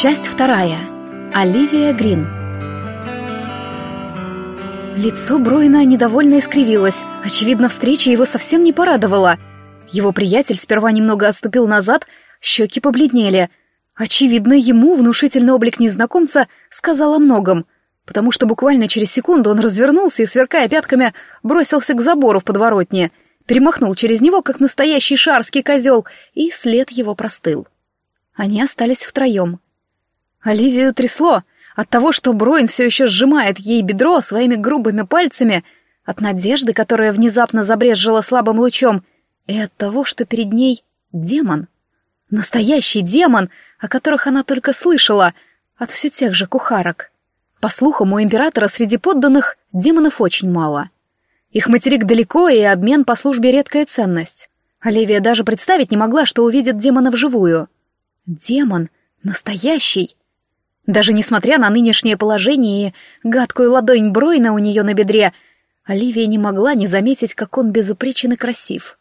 Часть вторая. Оливия Грин. Лицо Бройна недовольно искривилось. Очевидно, встреча его совсем не порадовала. Его приятель сперва немного отступил назад, щеки побледнели. Очевидно, ему внушительный облик незнакомца сказал о многом, потому что буквально через секунду он развернулся и, сверкая пятками, бросился к забору в подворотне, перемахнул через него, как настоящий шарский козел, и след его простыл. Они остались втроем. Оливию трясло от того, что Бройн все еще сжимает ей бедро своими грубыми пальцами, от надежды, которая внезапно забрезжила слабым лучом, и от того, что перед ней демон. Настоящий демон, о которых она только слышала, от все тех же кухарок. По слухам, у императора среди подданных демонов очень мало. Их материк далеко, и обмен по службе редкая ценность. Оливия даже представить не могла, что увидит демона вживую. Демон. Настоящий. Даже несмотря на нынешнее положение и гадкую ладонь Бройна у нее на бедре, Оливия не могла не заметить, как он безупречен и красив.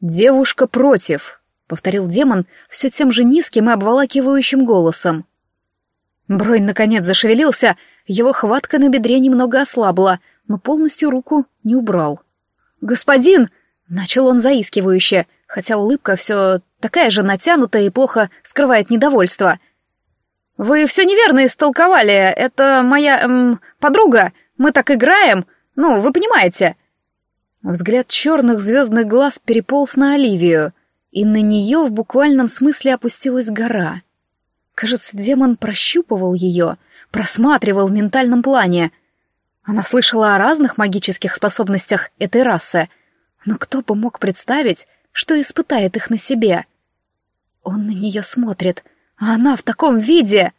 «Девушка против», — повторил демон все тем же низким и обволакивающим голосом. Бройн наконец зашевелился, его хватка на бедре немного ослабла, но полностью руку не убрал. «Господин!» — начал он заискивающе, хотя улыбка все такая же натянутая и плохо скрывает недовольство — «Вы все неверно истолковали. Это моя... Эм, подруга. Мы так играем. Ну, вы понимаете». Взгляд черных звездных глаз переполз на Оливию, и на нее в буквальном смысле опустилась гора. Кажется, демон прощупывал ее, просматривал в ментальном плане. Она слышала о разных магических способностях этой расы, но кто бы мог представить, что испытает их на себе? Он на нее смотрит — а она в таком виде!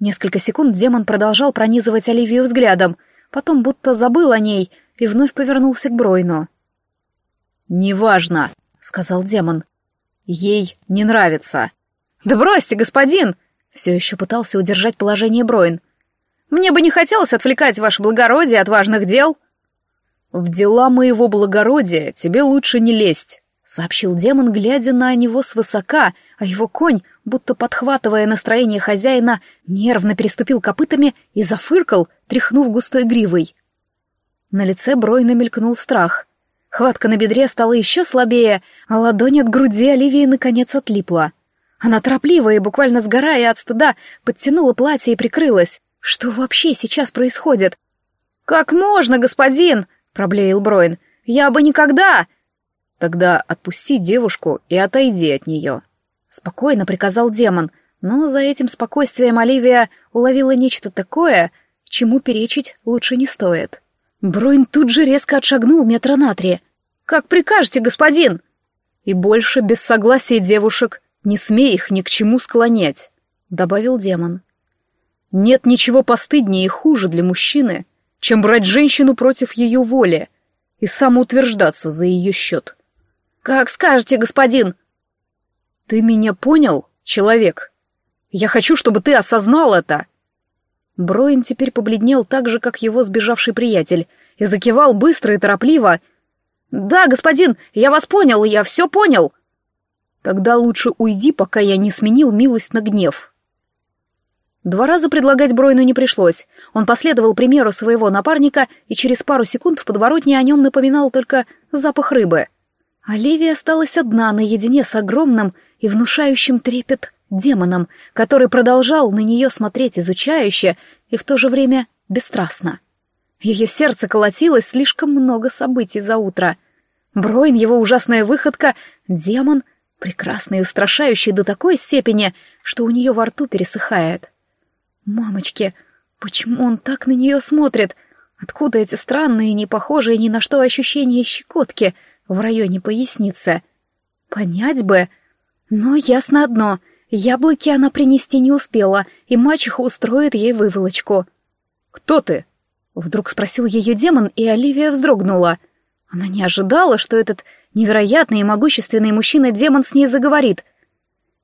Несколько секунд демон продолжал пронизывать Оливию взглядом, потом будто забыл о ней и вновь повернулся к Бройну. «Неважно», — сказал демон. «Ей не нравится». «Да бросьте, господин!» — все еще пытался удержать положение Бройн. «Мне бы не хотелось отвлекать ваше благородие от важных дел». «В дела моего благородия тебе лучше не лезть», — сообщил демон, глядя на него свысока, а его конь будто подхватывая настроение хозяина, нервно переступил копытами и зафыркал, тряхнув густой гривой. На лице Бройна мелькнул страх. Хватка на бедре стала еще слабее, а ладонь от груди Оливии наконец отлипла. Она торопливо и буквально сгорая от стыда подтянула платье и прикрылась. Что вообще сейчас происходит? «Как можно, господин?» — проблеял Бройн. «Я бы никогда...» «Тогда отпусти девушку и отойди от нее», Спокойно приказал демон, но за этим спокойствием Оливия уловила нечто такое, чему перечить лучше не стоит. Бруин тут же резко отшагнул метра на три. «Как прикажете, господин!» «И больше без согласия девушек не смей их ни к чему склонять», — добавил демон. «Нет ничего постыднее и хуже для мужчины, чем брать женщину против ее воли и самоутверждаться за ее счет». «Как скажете, господин!» «Ты меня понял, человек? Я хочу, чтобы ты осознал это!» Броин теперь побледнел так же, как его сбежавший приятель, и закивал быстро и торопливо. «Да, господин, я вас понял, я все понял!» «Тогда лучше уйди, пока я не сменил милость на гнев». Два раза предлагать Бройну не пришлось. Он последовал примеру своего напарника и через пару секунд в подворотне о нем напоминал только запах рыбы. Оливия осталась одна наедине с огромным и внушающим трепет демоном, который продолжал на нее смотреть изучающе и в то же время бесстрастно. Ее сердце колотилось слишком много событий за утро. Бройн, его ужасная выходка, демон, прекрасный и устрашающий до такой степени, что у нее во рту пересыхает. Мамочки, почему он так на нее смотрит? Откуда эти странные, не похожие ни на что ощущения щекотки в районе поясницы? Понять бы... Но ясно одно — яблоки она принести не успела, и мачеха устроит ей выволочку. «Кто ты?» — вдруг спросил ее демон, и Оливия вздрогнула. Она не ожидала, что этот невероятный и могущественный мужчина-демон с ней заговорит.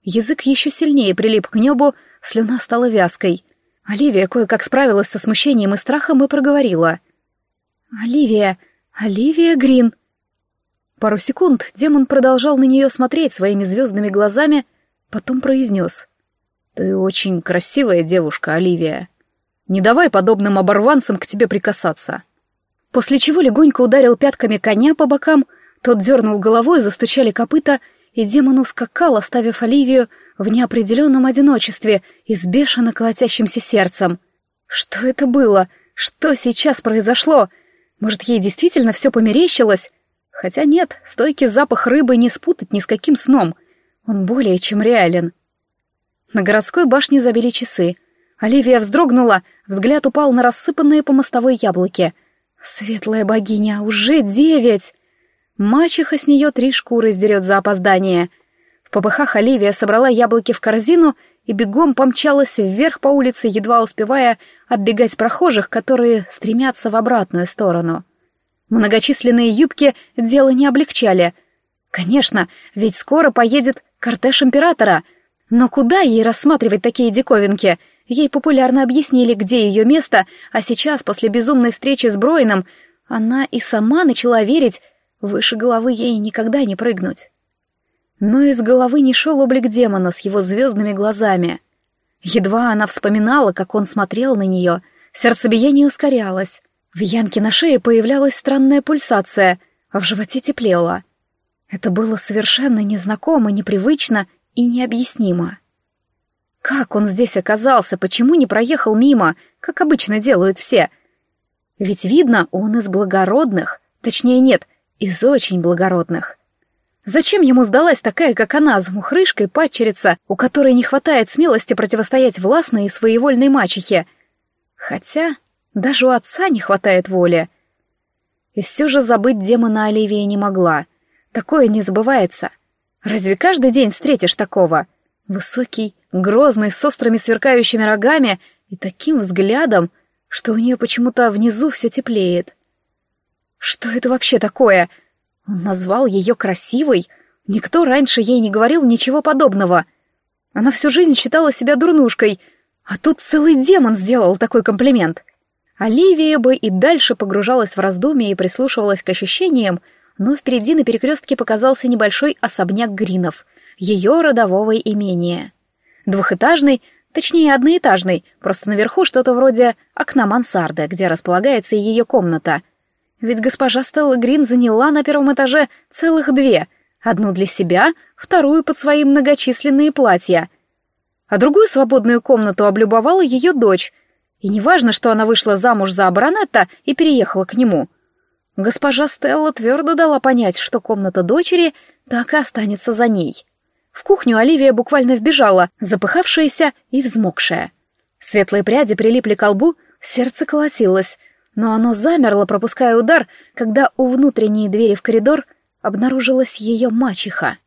Язык еще сильнее прилип к небу, слюна стала вязкой. Оливия кое-как справилась со смущением и страхом и проговорила. «Оливия, Оливия Грин». Пару секунд демон продолжал на нее смотреть своими звездными глазами, потом произнес. Ты очень красивая девушка, Оливия. Не давай подобным оборванцам к тебе прикасаться. После чего легонько ударил пятками коня по бокам, тот дернул головой, застучали копыта, и демон ускакал, оставив Оливию в неопределенном одиночестве и с бешено колотящимся сердцем. Что это было? Что сейчас произошло? Может, ей действительно все померещилось? Хотя нет, стойкий запах рыбы не спутать ни с каким сном. Он более чем реален. На городской башне забили часы. Оливия вздрогнула, взгляд упал на рассыпанные по мостовой яблоки. «Светлая богиня, уже девять!» Мачеха с нее три шкуры сдерет за опоздание. В попыхах Оливия собрала яблоки в корзину и бегом помчалась вверх по улице, едва успевая оббегать прохожих, которые стремятся в обратную сторону. Многочисленные юбки дело не облегчали. Конечно, ведь скоро поедет кортеж императора. Но куда ей рассматривать такие диковинки? Ей популярно объяснили, где ее место, а сейчас, после безумной встречи с Броином, она и сама начала верить, выше головы ей никогда не прыгнуть. Но из головы не шел облик демона с его звездными глазами. Едва она вспоминала, как он смотрел на нее, сердцебиение ускорялось. В ямке на шее появлялась странная пульсация, а в животе теплело. Это было совершенно незнакомо, непривычно и необъяснимо. Как он здесь оказался, почему не проехал мимо, как обычно делают все? Ведь видно, он из благородных, точнее нет, из очень благородных. Зачем ему сдалась такая, как она, замухрышка и падчерица, у которой не хватает смелости противостоять властной и своевольной мачехе? Хотя даже у отца не хватает воли. И все же забыть демона Оливия не могла. Такое не забывается. Разве каждый день встретишь такого? Высокий, грозный, с острыми сверкающими рогами и таким взглядом, что у нее почему-то внизу все теплеет. Что это вообще такое? — он назвал ее красивой? Никто раньше ей не говорил ничего подобного. Она всю жизнь считала себя дурнушкой, а тут целый демон сделал такой комплимент. Оливия бы и дальше погружалась в раздумья и прислушивалась к ощущениям, но впереди на перекрестке показался небольшой особняк Гринов, ее родового имения. Двухэтажный, точнее одноэтажный, просто наверху что-то вроде окна мансарды, где располагается ее комната — ведь госпожа Стелла Грин заняла на первом этаже целых две. Одну для себя, вторую под свои многочисленные платья. А другую свободную комнату облюбовала ее дочь. И неважно, что она вышла замуж за баронетта и переехала к нему. Госпожа Стелла твердо дала понять, что комната дочери так и останется за ней. В кухню Оливия буквально вбежала, запыхавшаяся и взмокшая. Светлые пряди прилипли к лбу, сердце колотилось, но оно замерло, пропуская удар, когда у внутренней двери в коридор обнаружилась ее мачеха.